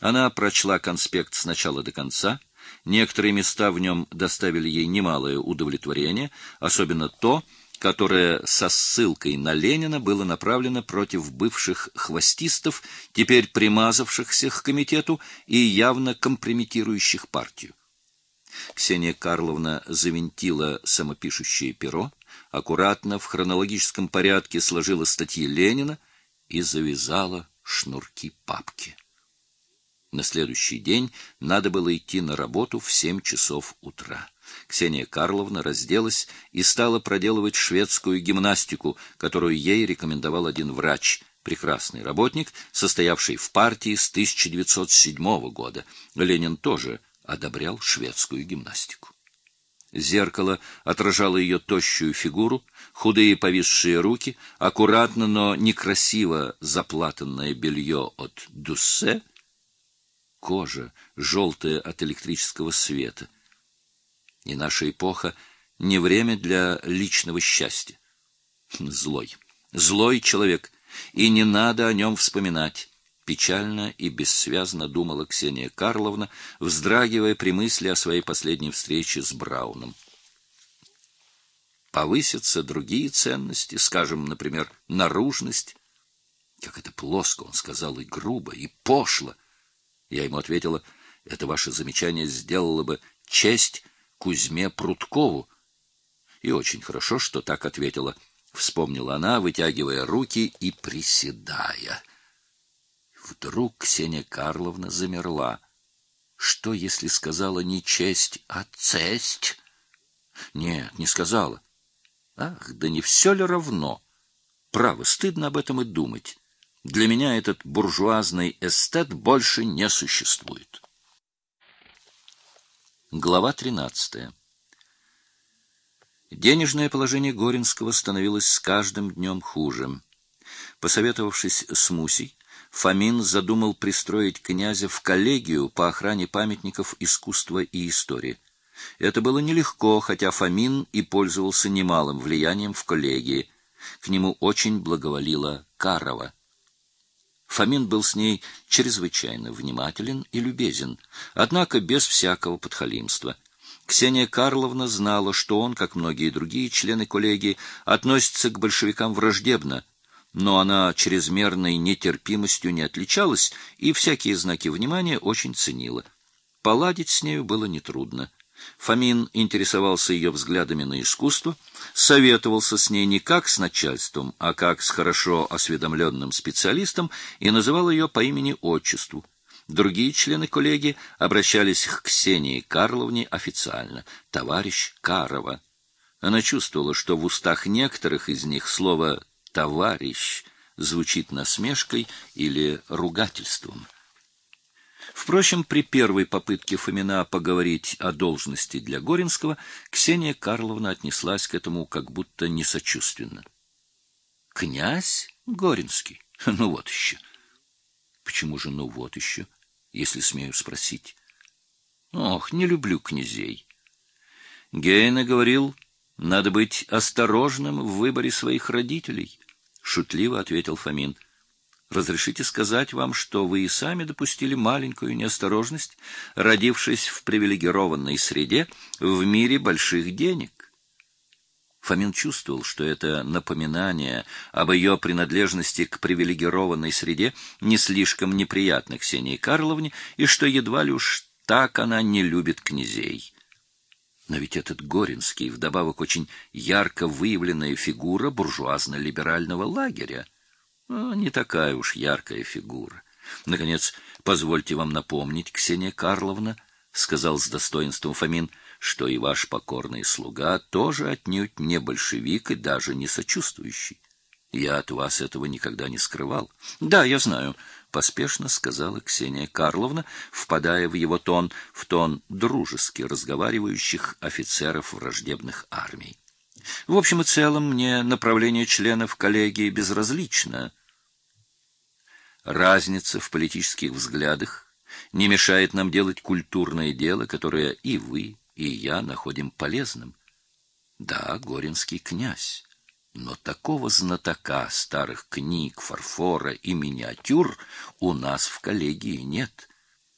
Она прочла конспект с начала до конца. Некоторые места в нем доставили ей немалое удовлетворение, особенно то, которое со ссылкой на Ленина было направлено против бывших хвостистов, теперь примазавшихся к комитету и явно компрометирующих партию. Ксения Карловна завинтила самопишущее перо, аккуратно в хронологическом порядке сложила статьи Ленина и завязала шнурки папки. На следующий день надо было идти на работу в семь часов утра. Ксения Карловна разделась и стала проделывать шведскую гимнастику, которую ей рекомендовал один врач, прекрасный работник, состоявший в партии с 1907 года. Ленин тоже одобрял шведскую гимнастику. Зеркало отражало ее тощую фигуру, худые повисшие руки, аккуратно, но некрасиво заплатанное белье от Дуссе, кожа, желтая от электрического света. И наша эпоха — не время для личного счастья. Злой, злой человек, и не надо о нем вспоминать. Печально и бессвязно думала Ксения Карловна, вздрагивая при мысли о своей последней встрече с Брауном. Повысятся другие ценности, скажем, например, наружность. Как это плоско, он сказал, и грубо, и пошло. Я ему ответила, это ваше замечание сделало бы честь Кузьме Пруткову. И очень хорошо, что так ответила, вспомнила она, вытягивая руки и приседая. Вдруг Ксения Карловна замерла. Что, если сказала не честь, а цесть? Нет, не сказала. Ах, да не все ли равно? Право, стыдно об этом и думать. Для меня этот буржуазный эстет больше не существует. Глава 13. Денежное положение Горинского становилось с каждым днем хуже. Посоветовавшись с Мусей, Фомин задумал пристроить князя в коллегию по охране памятников искусства и истории. Это было нелегко, хотя Фомин и пользовался немалым влиянием в коллегии. К нему очень благоволила Карова. Фомин был с ней чрезвычайно внимателен и любезен, однако без всякого подхалимства. Ксения Карловна знала, что он, как многие другие члены коллегии, относится к большевикам враждебно, но она чрезмерной нетерпимостью не отличалась и всякие знаки внимания очень ценила. Поладить с нею было нетрудно. Фомин интересовался ее взглядами на искусство, советовался с ней не как с начальством, а как с хорошо осведомленным специалистом и называл ее по имени-отчеству. Другие члены коллегии обращались к Ксении Карловне официально, товарищ Карова. Она чувствовала, что в устах некоторых из них слово «товарищ» звучит насмешкой или ругательством. Впрочем, при первой попытке Фомина поговорить о должности для Горинского, Ксения Карловна отнеслась к этому как будто несочувственно. «Князь Горинский? Ну вот еще». «Почему же ну вот еще, если смею спросить?» «Ох, не люблю князей». Гейна говорил, надо быть осторожным в выборе своих родителей шутливо ответил Фомин. Разрешите сказать вам, что вы и сами допустили маленькую неосторожность, родившись в привилегированной среде в мире больших денег. Фомин чувствовал, что это напоминание об ее принадлежности к привилегированной среде не слишком неприятно Ксении Карловне, и что едва ли уж так она не любит князей. Но ведь этот Горинский, вдобавок очень ярко выявленная фигура буржуазно-либерального лагеря. Ну, не такая уж яркая фигура. Наконец, позвольте вам напомнить, Ксения Карловна, — сказал с достоинством Фомин, — что и ваш покорный слуга тоже отнюдь не большевик и даже не сочувствующий. Я от вас этого никогда не скрывал. Да, я знаю, поспешно сказала Ксения Карловна, впадая в его тон, в тон дружески разговаривающих офицеров враждебных армий. В общем и целом мне направление членов коллегии безразлично. Разница в политических взглядах не мешает нам делать культурное дело, которое и вы, и я находим полезным. Да, Горинский князь. Но такого знатока старых книг, фарфора и миниатюр у нас в коллегии нет.